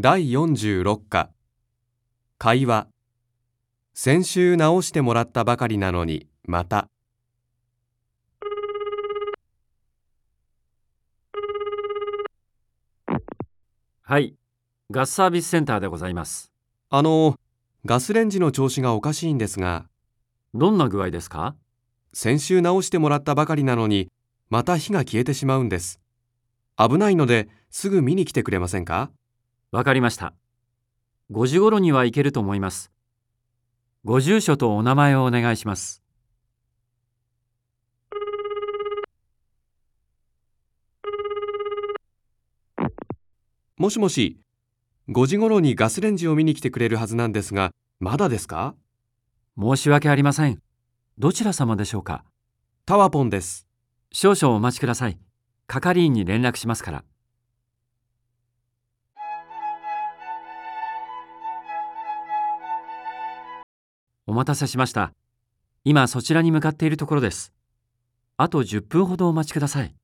第46課会話先週直してもらったばかりなのにまた。はい、ガスサービスセンターでございます。あのガスレンジの調子がおかしいんですが。どんな具合ですか？先週直してもらったばかりなのにまた火が消えてしまうんです。危ないのですぐ見に来てくれませんか？わかりました。5時頃には行けると思います。ご住所とお名前をお願いします。もしもし5時頃にガスレンジを見に来てくれるはずなんですがまだですか？申し訳ありません。どちら様でしょうか？タワポンです少々お待ちください。係員に連絡しますから。お待たせしました。今そちらに向かっているところです。あと10分ほどお待ちください。